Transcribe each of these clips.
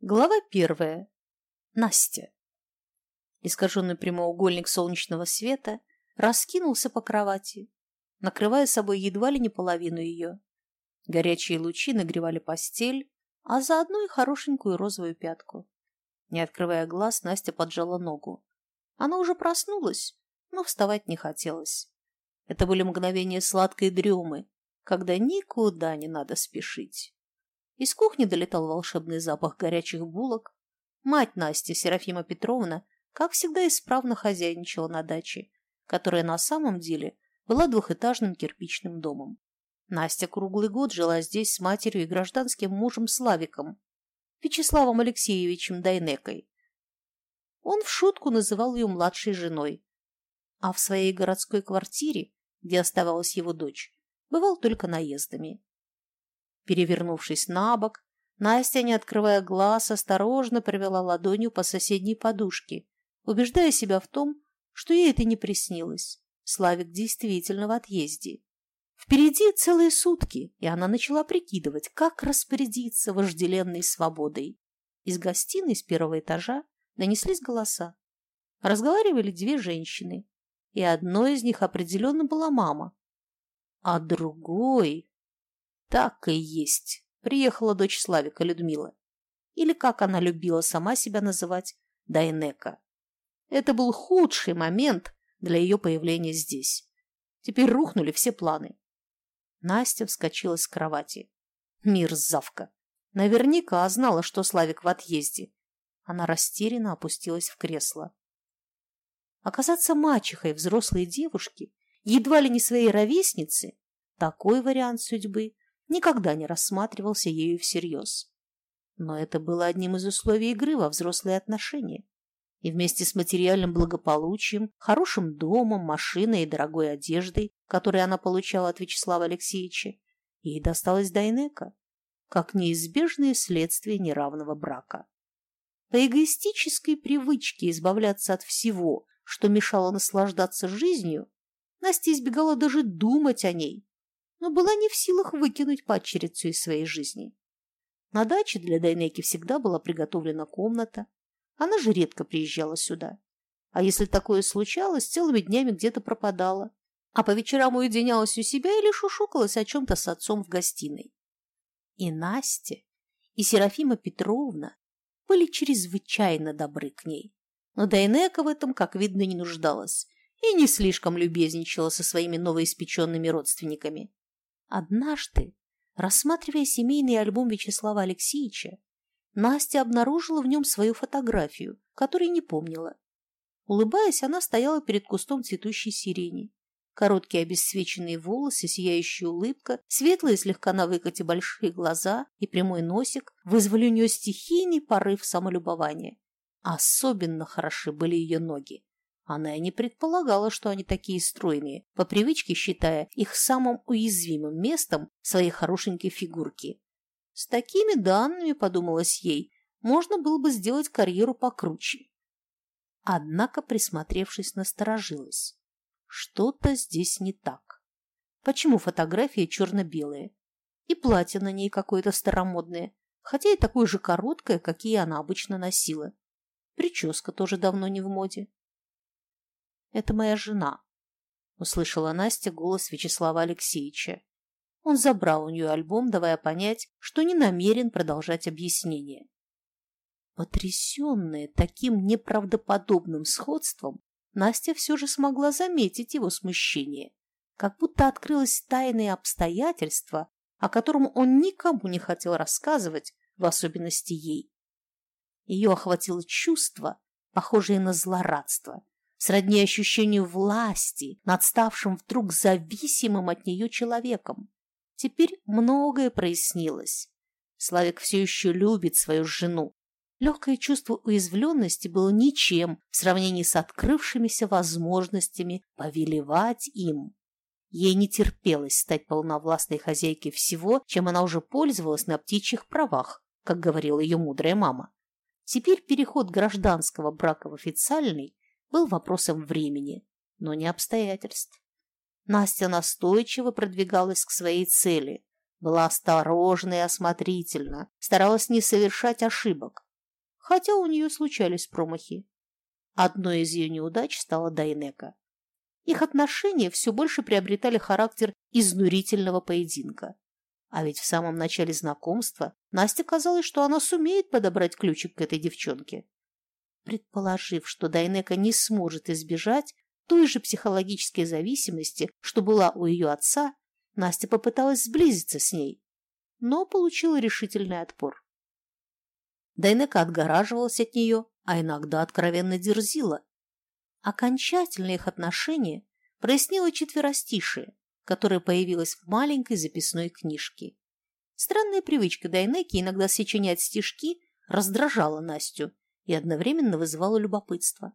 Глава первая. Настя. Искаженный прямоугольник солнечного света раскинулся по кровати, накрывая собой едва ли не половину ее. Горячие лучи нагревали постель, а заодно и хорошенькую розовую пятку. Не открывая глаз, Настя поджала ногу. Она уже проснулась, но вставать не хотелось. Это были мгновения сладкой дремы, когда никуда не надо спешить. Из кухни долетал волшебный запах горячих булок. Мать Насти, Серафима Петровна, как всегда исправно хозяйничала на даче, которая на самом деле была двухэтажным кирпичным домом. Настя круглый год жила здесь с матерью и гражданским мужем Славиком, Вячеславом Алексеевичем Дайнекой. Он в шутку называл ее младшей женой, а в своей городской квартире, где оставалась его дочь, бывал только наездами. Перевернувшись на бок, Настя, не открывая глаз, осторожно провела ладонью по соседней подушке, убеждая себя в том, что ей это не приснилось. Славик действительно в отъезде. Впереди целые сутки, и она начала прикидывать, как распорядиться вожделенной свободой. Из гостиной с первого этажа донеслись голоса. Разговаривали две женщины, и одной из них определенно была мама, а другой так и есть. Приехала дочь Славика, Людмила. Или, как она любила сама себя называть, Дайнека. Это был худший момент для ее появления здесь. Теперь рухнули все планы. Настя вскочила с кровати. Мирзавка. Наверняка знала, что Славик в отъезде. Она растерянно опустилась в кресло. Оказаться мачехой взрослой девушки, едва ли не своей ровесницы, такой вариант судьбы никогда не рассматривался ею всерьез. Но это было одним из условий игры во взрослые отношения. И вместе с материальным благополучием, хорошим домом, машиной и дорогой одеждой, которую она получала от Вячеслава Алексеевича, ей досталась Дайнека, как неизбежное следствие неравного брака. По эгоистической привычке избавляться от всего, что мешало наслаждаться жизнью, Настя избегала даже думать о ней, но была не в силах выкинуть падчерицу из своей жизни. На даче для Дайнеки всегда была приготовлена комната. Она же редко приезжала сюда. А если такое случалось, целыми днями где-то пропадала. А по вечерам уединялась у себя или шушукалась о чем-то с отцом в гостиной. И Настя, и Серафима Петровна были чрезвычайно добры к ней. Но Дайнека в этом, как видно, не нуждалась и не слишком любезничала со своими новоиспеченными родственниками. Однажды, рассматривая семейный альбом Вячеслава Алексеевича, Настя обнаружила в нем свою фотографию, которой не помнила. Улыбаясь, она стояла перед кустом цветущей сирени. Короткие обесцвеченные волосы, сияющая улыбка, светлые слегка на выкате большие глаза и прямой носик вызвали у нее стихийный порыв самолюбования. Особенно хороши были ее ноги. Она и не предполагала, что они такие стройные, по привычке считая их самым уязвимым местом своей хорошенькой фигурки. С такими данными, подумалось ей, можно было бы сделать карьеру покруче. Однако, присмотревшись, насторожилась. Что-то здесь не так. Почему фотография черно-белая? И платье на ней какое-то старомодное, хотя и такое же короткое, какие она обычно носила. Прическа тоже давно не в моде. Это моя жена», — услышала Настя голос Вячеслава Алексеевича. Он забрал у нее альбом, давая понять, что не намерен продолжать объяснение. Потрясенная таким неправдоподобным сходством, Настя все же смогла заметить его смущение, как будто открылось тайное обстоятельство, о котором он никому не хотел рассказывать, в особенности ей. Ее охватило чувство, похожее на злорадство, сродни ощущению власти над ставшим вдруг зависимым от нее человеком. Теперь многое прояснилось. Славик все еще любит свою жену. Легкое чувство уязвленности было ничем в сравнении с открывшимися возможностями повелевать им. Ей не терпелось стать полновластной хозяйкой всего, чем она уже пользовалась на птичьих правах, как говорила ее мудрая мама. Теперь переход гражданского брака в официальный был вопросом времени, но не обстоятельств. Настя настойчиво продвигалась к своей цели, была осторожна и осмотрительна, старалась не совершать ошибок. хотя у нее случались промахи. Одной из ее неудач стала Дайнека. Их отношения все больше приобретали характер изнурительного поединка. А ведь в самом начале знакомства Насте казалось, что она сумеет подобрать ключик к этой девчонке. Предположив, что Дайнека не сможет избежать той же психологической зависимости, что была у ее отца, Настя попыталась сблизиться с ней, но получила решительный отпор. Дайнека отгораживалась от нее, а иногда откровенно дерзила. Окончательно их отношения прояснило четверостишие, которое появилось в маленькой записной книжке. Странная привычка Дайнеки иногда сочинять стишки раздражала Настю и одновременно вызывала любопытство.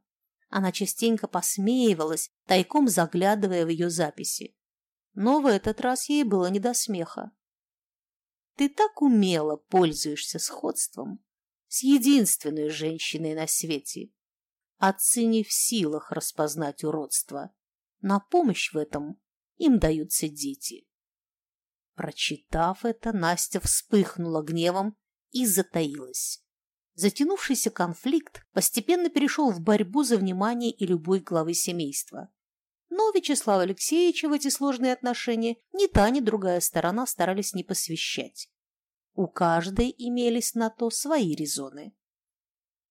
Она частенько посмеивалась, тайком заглядывая в ее записи. Но в этот раз ей было не до смеха. Ты так умело пользуешься сходством с единственной женщиной на свете. Отцы не в силах распознать уродство. На помощь в этом им даются дети. Прочитав это, Настя вспыхнула гневом и затаилась. Затянувшийся конфликт постепенно перешел в борьбу за внимание и любовь главы семейства. Но Вячеслава Алексеевича в эти сложные отношения ни та, ни другая сторона старались не посвящать. У каждой имелись на то свои резоны.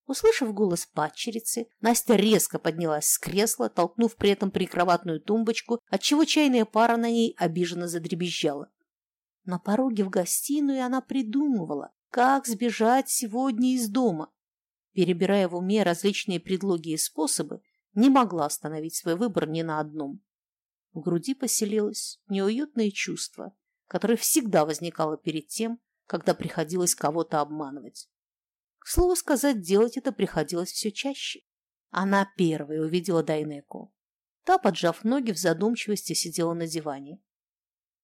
Услышав голос падчерицы, Настя резко поднялась с кресла, толкнув при этом прикроватную тумбочку, отчего чайная пара на ней обиженно задребезжала. На пороге в гостиную она придумывала, как сбежать сегодня из дома. Перебирая в уме различные предлоги и способы, не могла остановить свой выбор ни на одном. В груди поселилось неуютное чувство, которое всегда возникало перед тем, когда приходилось кого-то обманывать. К слову сказать, делать это приходилось все чаще. Она первой увидела Дайнеку. Та, поджав ноги, в задумчивости сидела на диване.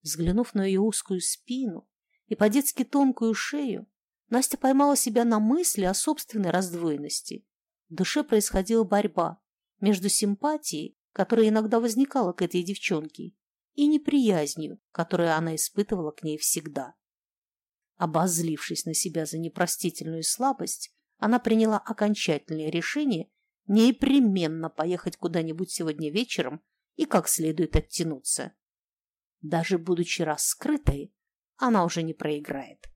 Взглянув на ее узкую спину и по-детски тонкую шею, Настя поймала себя на мысли о собственной раздвоенности. В душе происходила борьба между симпатией, которая иногда возникала к этой девчонке, и неприязнью, которую она испытывала к ней всегда. Обозлившись на себя за непростительную слабость, она приняла окончательное решение непременно поехать куда-нибудь сегодня вечером и как следует оттянуться. Даже будучи раскрытой, она уже не проиграет.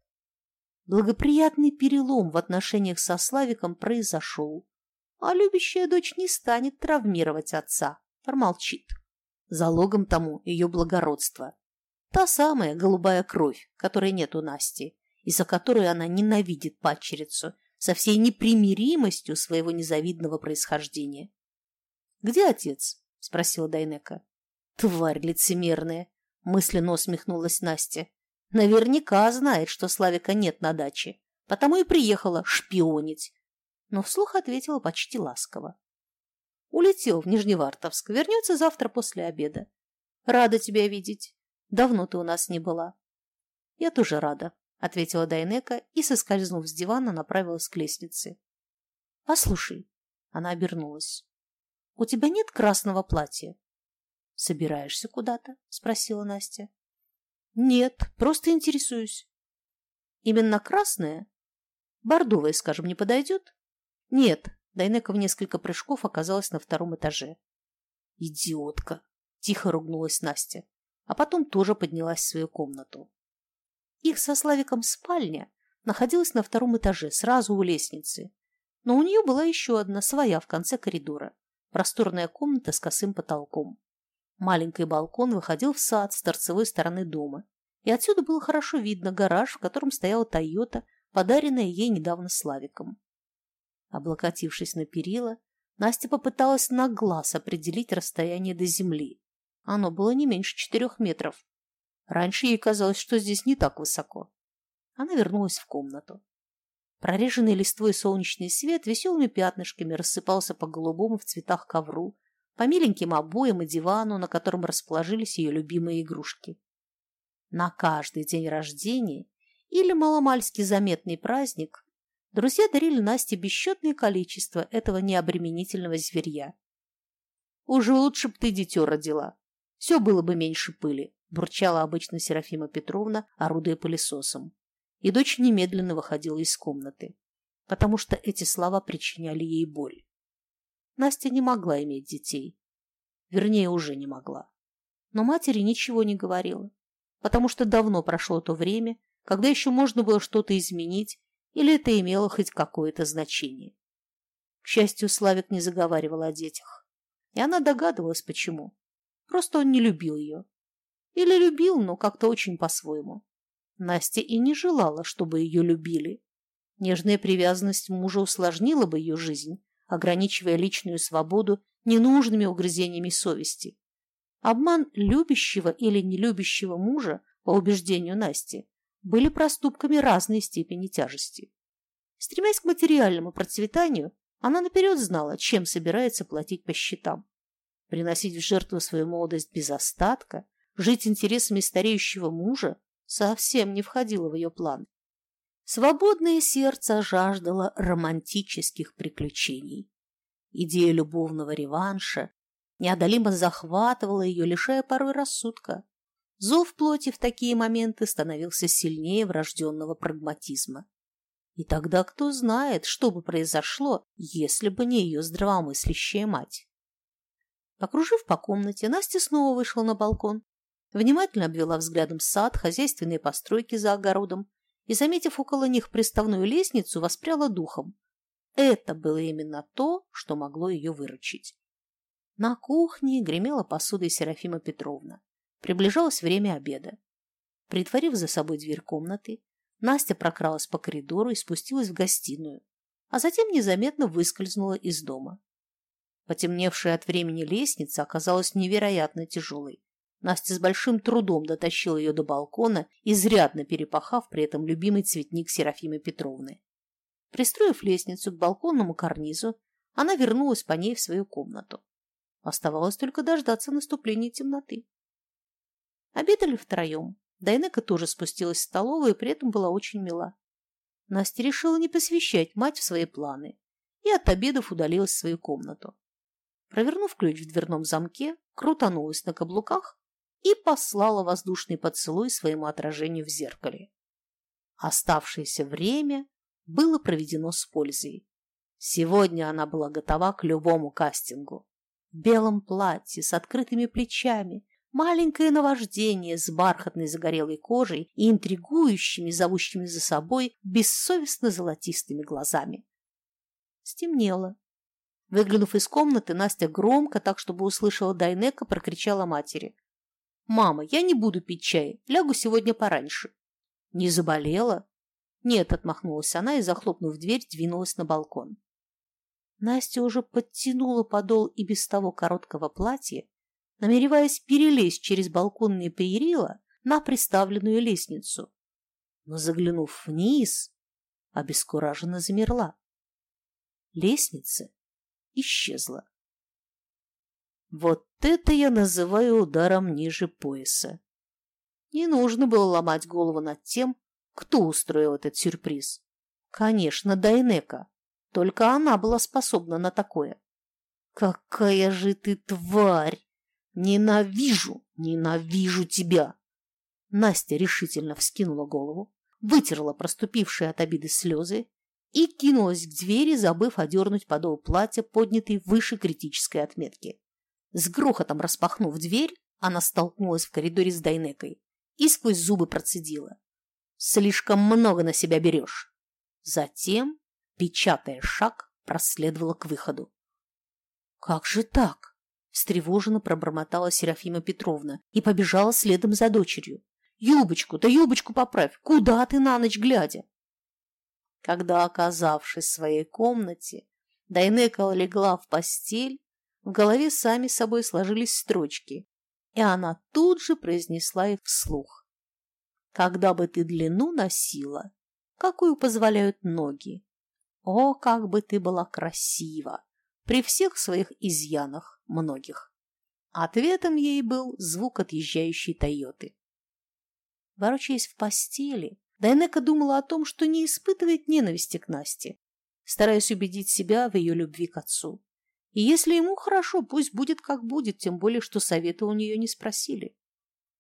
Благоприятный перелом в отношениях со Славиком произошел, а любящая дочь не станет травмировать отца, промолчит. Залогом тому ее благородство. Та самая голубая кровь, которой нет у Насти, и за которую она ненавидит падчерицу со всей непримиримостью своего незавидного происхождения. «Где отец?» – спросила Дайнека. «Тварь лицемерная!» – мысленно усмехнулась Настя. «Наверняка знает, что Славика нет на даче, потому и приехала шпионить». Но вслух ответила почти ласково. «Улетел в Нижневартовск, вернется завтра после обеда. Рада тебя видеть. Давно ты у нас не была. Я тоже рада, ответила Дайнека и, соскользнув с дивана, направилась к лестнице. Послушай, она обернулась. У тебя нет красного платья? Собираешься куда-то? спросила Настя. Нет, просто интересуюсь. Именно красное? Бордовое, скажем, не подойдет? Нет, Дайнека в несколько прыжков оказалась на втором этаже. Идиотка! Тихо ругнулась Настя а потом тоже поднялась в свою комнату. Их со Славиком спальня находилась на втором этаже, сразу у лестницы, но у нее была еще одна, своя, в конце коридора, просторная комната с косым потолком. Маленький балкон выходил в сад с торцевой стороны дома, и отсюда было хорошо видно гараж, в котором стояла «Тойота», подаренная ей недавно Славиком. Облокотившись на перила, Настя попыталась на глаз определить расстояние до земли. Оно было не меньше четырех метров. Раньше ей казалось, что здесь не так высоко. Она вернулась в комнату. Прореженный листвой солнечный свет веселыми пятнышками рассыпался по голубому в цветах ковру, по миленьким обоям и дивану, на котором расположились ее любимые игрушки. На каждый день рождения или маломальски заметный праздник друзья дарили Насте бесчетное количество этого необременительного зверья. «Уже лучше б ты дитё родила», все было бы меньше пыли, бурчала обычно Серафима Петровна, орудуя пылесосом. И дочь немедленно выходила из комнаты. потому что эти слова причиняли ей боль. Настя не могла иметь детей. Вернее, уже не могла. Но матери ничего не говорила, потому что давно прошло то время, когда еще можно было что-то изменить, или это имело хоть какое-то значение. К счастью, Славик не заговаривал о детях. И она догадывалась, почему. Просто он не любил ее. Или любил, но как-то очень по-своему. Настя и не желала, чтобы ее любили. Нежная привязанность мужа усложнила бы ее жизнь, ограничивая личную свободу ненужными угрызениями совести. Обман любящего или нелюбящего мужа, по убеждению Насти, были проступками разной степени тяжести. Стремясь к материальному процветанию, она наперед знала, чем собирается платить по счетам. Приносить в жертву свою молодость без остатка, жить интересами стареющего мужа совсем не входило в ее план. Свободное сердце жаждало романтических приключений. Идея любовного реванша неодолимо захватывала ее, лишая порой рассудка. Зов плоти в такие моменты становился сильнее врожденного прагматизма. И тогда кто знает, что бы произошло, если бы не ее здравомыслящая мать. Покружив по комнате, Настя снова вышла на балкон, внимательно обвела взглядом сад, хозяйственные постройки за огородом и, заметив около них приставную лестницу, воспряла духом. Это было именно то, что могло ее выручить. На кухне гремела посудой Серафима Петровна. Приближалось время обеда. Притворив за собой дверь комнаты, Настя прокралась по коридору и спустилась в гостиную, а затем незаметно выскользнула из дома. Потемневшая от времени лестница оказалась невероятно тяжелой. Настя с большим трудом дотащила ее до балкона, изрядно перепахав при этом любимый цветник Серафимы Петровны. Пристроив лестницу к балконному карнизу, она вернулась по ней в свою комнату. Оставалось только дождаться наступления темноты. Обедали втроем. Дайнека тоже спустилась в столовую и при этом была очень мила. Настя решила не посвящать мать в свои планы и от обедов удалилась в свою комнату. Провернув ключ в дверном замке, крутанулась на каблуках и послала воздушный поцелуй своему отражению в зеркале. Оставшееся время было проведено с пользой. Сегодня она была готова к любому кастингу. В белом платье с открытыми плечами, маленькое наваждение с бархатной загорелой кожей и интригующими, зовущими за собой бессовестно золотистыми глазами. Стемнело. Выглянув из комнаты, Настя громко, так чтобы услышала Дайнека, прокричала матери. «Мама, я не буду пить чай, лягу сегодня пораньше». «Не заболела?» «Нет», — отмахнулась она и, захлопнув дверь, двинулась на балкон. Настя уже подтянула подол и без того короткого платья, намереваясь перелезть через балконные перила на приставленную лестницу. Но, заглянув вниз, обескураженно замерла. Лестница исчезла. Вот это я называю ударом ниже пояса. Не нужно было ломать голову над тем, кто устроил этот сюрприз. Конечно, Дайнека. Только она была способна на такое. Какая же ты тварь! Ненавижу, ненавижу тебя! Настя решительно вскинула голову, вытерла проступившие от обиды слезы и кинулась к двери, забыв одернуть подол платья, поднятый выше критической отметки. С грохотом распахнув дверь, она столкнулась в коридоре с Дайнекой и сквозь зубы процедила. «Слишком много на себя берешь». Затем, печатая шаг, проследовала к выходу. «Как же так?» – встревоженно пробормотала Серафима Петровна и побежала следом за дочерью. «Юбочку, да юбочку поправь! Куда ты на ночь глядя?» Когда, оказавшись в своей комнате, Дайнека легла в постель, в голове сами собой сложились строчки, и она тут же произнесла их вслух. «Когда бы ты длину носила, какую позволяют ноги? О, как бы ты была красива! При всех своих изъянах многих!» Ответом ей был звук отъезжающей Тойоты. Ворочаясь в постели, Дайнека думала о том, что не испытывает ненависти к Насте, стараясь убедить себя в ее любви к отцу. И если ему хорошо, пусть будет как будет, тем более, что совета у нее не спросили.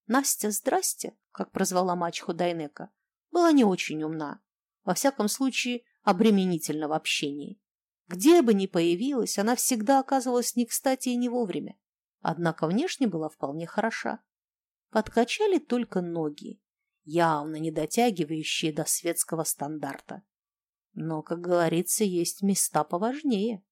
Настя, здрасте, как прозвала мачеху Дайнека, была не очень умна. Во всяком случае, обременительно в общении. Где бы ни появилась, она всегда оказывалась не кстати и не вовремя. Однако внешне была вполне хороша. Подкачали только ноги, явно не дотягивающие до светского стандарта. Но, как говорится, есть места поважнее.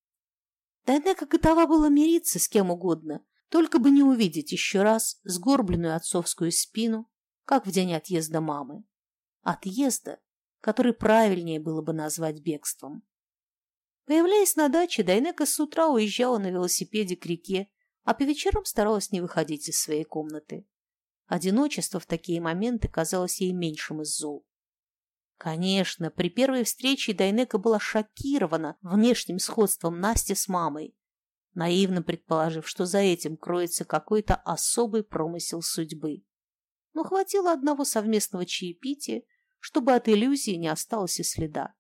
Тайнека готова была мириться с кем угодно, только бы не увидеть еще раз сгорбленную отцовскую спину, как в день отъезда мамы. Отъезда, который правильнее было бы назвать бегством. Появляясь на даче, Дайнека с утра уезжала на велосипеде к реке, а по вечерам старалась не выходить из своей комнаты. Одиночество в такие моменты казалось ей меньшим из зол. Конечно, при первой встрече Дайнека была шокирована внешним сходством Насти с мамой, наивно предположив, что за этим кроется какой-то особый промысел судьбы. Но хватило одного совместного чаепития, чтобы от иллюзии не осталось и следа.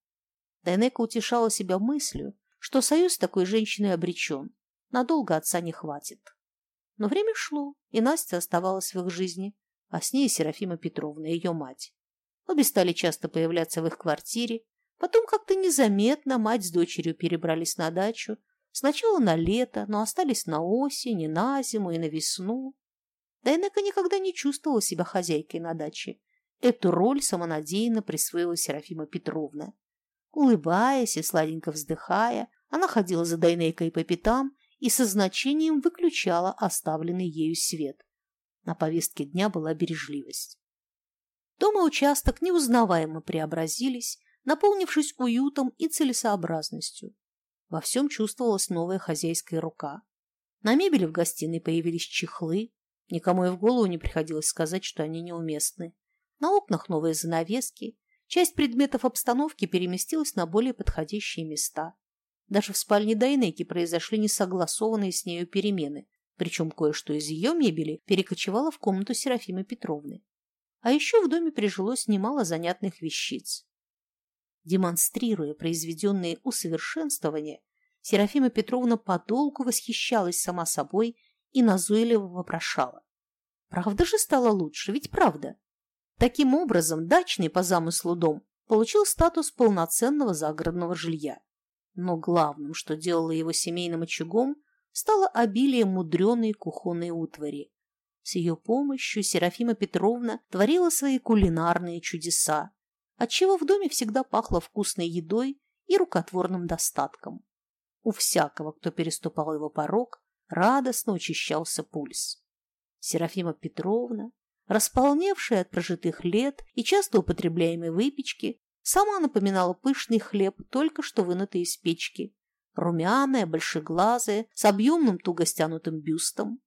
Дайнека утешала себя мыслью, что союз такой женщиной обречен, надолго отца не хватит. Но время шло, и Настя оставалась в их жизни, а с ней Серафима Петровна, ее мать. Обе стали часто появляться в их квартире, потом как-то незаметно мать с дочерью перебрались на дачу, сначала на лето, но остались на осень, и на зиму, и на весну. Дайнека никогда не чувствовала себя хозяйкой на даче. Эту роль самонадеянно присвоила Серафима Петровна. Улыбаясь и сладенько вздыхая, она ходила за Дайнейкой по пятам и со значением выключала оставленный ею свет. На повестке дня была бережливость. Дом и участок неузнаваемо преобразились, наполнившись уютом и целесообразностью. Во всем чувствовалась новая хозяйская рука. На мебели в гостиной появились чехлы. Никому и в голову не приходилось сказать, что они неуместны. На окнах новые занавески, Часть предметов обстановки переместилась на более подходящие места. Даже в спальне Дайнеки произошли несогласованные с нею перемены, причем кое-что из ее мебели перекочевало в комнату Серафимы Петровны. А еще в доме прижилось немало занятных вещиц. Демонстрируя произведенные усовершенствования, Серафима Петровна подолгу восхищалась сама собой и назойливо вопрошала. «Правда же стало лучше? Ведь правда?» Таким образом, дачный по замыслу дом получил статус полноценного загородного жилья. Но главным, что делало его семейным очагом, стало обилие мудреной кухонной утвари. С ее помощью Серафима Петровна творила свои кулинарные чудеса, отчего в доме всегда пахло вкусной едой и рукотворным достатком. У всякого, кто переступал его порог, радостно учащался пульс. Серафима Петровна располневшая от прожитых лет и часто употребляемой выпечки, сама напоминала пышный хлеб, только что вынутый из печки, румяная, большеглазая, с объемным туго стянутым бюстом.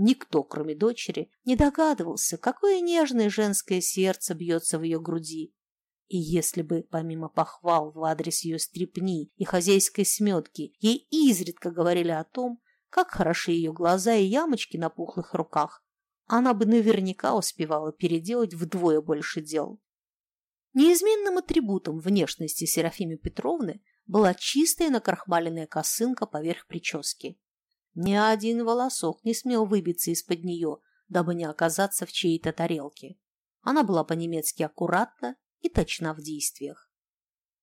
Никто, кроме дочери, не догадывался, какое нежное женское сердце бьется в ее груди. И если бы, помимо похвал в адрес ее стрепни и хозяйской сметки, ей изредка говорили о том, как хороши ее глаза и ямочки на пухлых руках, она бы наверняка успевала переделать вдвое больше дел. Неизменным атрибутом внешности Серафимы Петровны была чистая накрахмаленная косынка поверх прически. Ни один волосок не смел выбиться из-под нее, дабы не оказаться в чьей-то тарелке. Она была по-немецки аккуратна и точна в действиях.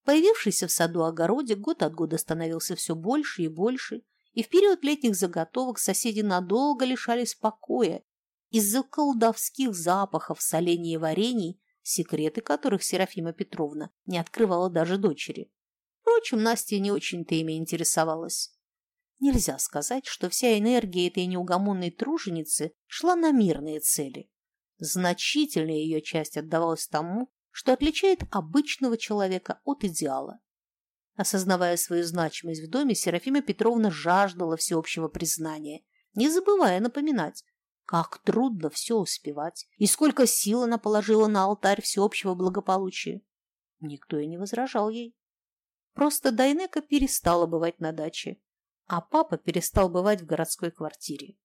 Появившийся в саду-огороде год от года становился все больше и больше, и в период летних заготовок соседи надолго лишались покоя из-за колдовских запахов солений и варений, секреты которых Серафима Петровна не открывала даже дочери. Впрочем, Настя не очень-то ими интересовалась. Нельзя сказать, что вся энергия этой неугомонной труженицы шла на мирные цели. Значительная ее часть отдавалась тому, что отличает обычного человека от идеала. Осознавая свою значимость в доме, Серафима Петровна жаждала всеобщего признания, не забывая напоминать, как трудно все успевать, и сколько сил она положила на алтарь всеобщего благополучия. Никто и не возражал ей. Просто Дайнека перестала бывать на даче, а папа перестал бывать в городской квартире.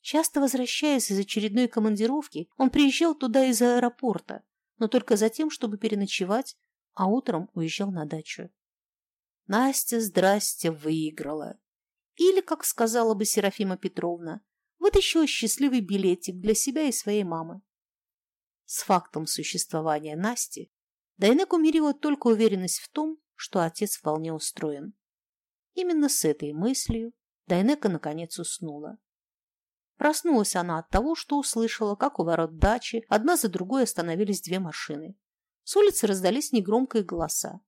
Часто возвращаясь из очередной командировки, он приезжал туда из аэропорта, но только за тем, чтобы переночевать, а утром уезжал на дачу. Настя, здрасте, выиграла. Или, как сказала бы Серафима Петровна, вытащила счастливый билетик для себя и своей мамы. С фактом существования Насти Дайнеку мирила только уверенность в том, что отец вполне устроен. Именно с этой мыслью Дайнека наконец уснула. Проснулась она от того, что услышала, как у ворот дачи одна за другой остановились две машины. С улицы раздались негромкие голоса.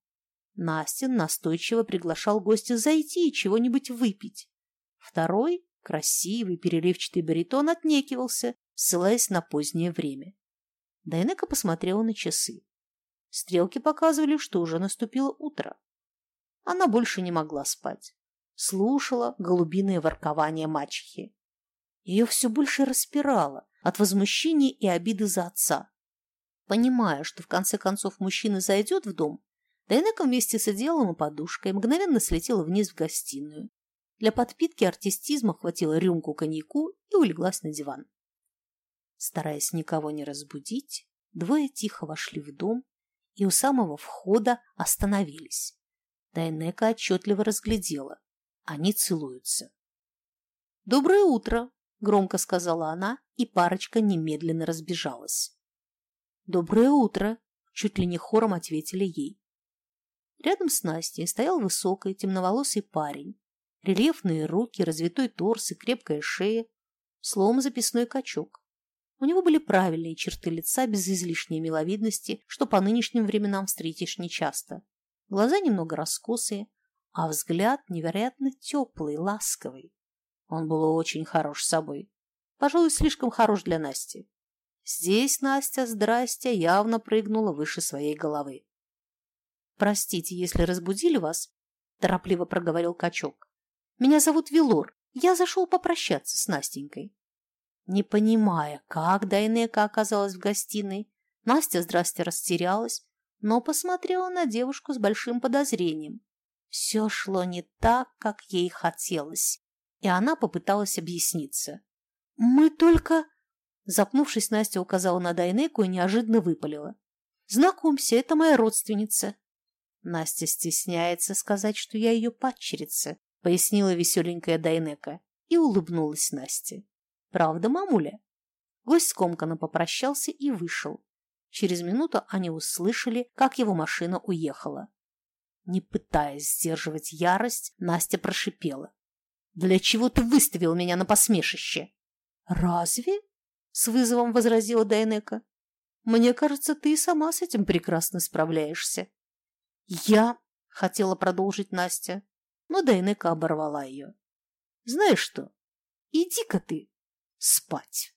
Настин настойчиво приглашал гостя зайти и чего-нибудь выпить. Второй, красивый переливчатый баритон, отнекивался, ссылаясь на позднее время. Дайнека посмотрела на часы. Стрелки показывали, что уже наступило утро. Она больше не могла спать. Слушала голубиное воркование мачехи. Ее все больше распирало от возмущения и обиды за отца. Понимая, что в конце концов мужчина зайдет в дом, Дайнека вместе с одеялом и подушкой мгновенно слетела вниз в гостиную. Для подпитки артистизма хватило рюмку коньяку и улеглась на диван. Стараясь никого не разбудить, двое тихо вошли в дом и у самого входа остановились. Дайнека отчетливо разглядела. Они целуются. «Доброе утро!» – громко сказала она, и парочка немедленно разбежалась. «Доброе утро!» – чуть ли не хором ответили ей. Рядом с Настей стоял высокий, темноволосый парень. Рельефные руки, развитой торс и крепкая шея, словом, записной качок. У него были правильные черты лица без излишней миловидности, что по нынешним временам встретишь нечасто. Глаза немного раскосые, а взгляд невероятно теплый, ласковый. Он был очень хорош собой. Пожалуй, слишком хорош для Насти. Здесь Настя, здрасте, явно прыгнула выше своей головы. «Простите, если разбудили вас», – торопливо проговорил качок. «Меня зовут Вилор. Я зашел попрощаться с Настенькой». Не понимая, как Дайнека оказалась в гостиной, Настя здрасте растерялась, но посмотрела на девушку с большим подозрением. Все шло не так, как ей хотелось, и она попыталась объясниться. «Мы только...» Запнувшись, Настя указала на Дайнеку и неожиданно выпалила. «Знакомься, это моя родственница». Настя стесняется сказать, что я ее падчерица, пояснила веселенькая Дайнека и улыбнулась Насте. Правда, мамуля? Гость скомканно попрощался и вышел. Через минуту они услышали, как его машина уехала. Не пытаясь сдерживать ярость, Настя прошипела. «Для чего ты выставил меня на посмешище?» «Разве?» — с вызовом возразила Дайнека. «Мне кажется, ты и сама с этим прекрасно справляешься». «Я...» — хотела продолжить Настя, но Дайнека оборвала ее. «Знаешь что? Иди-ка ты спать.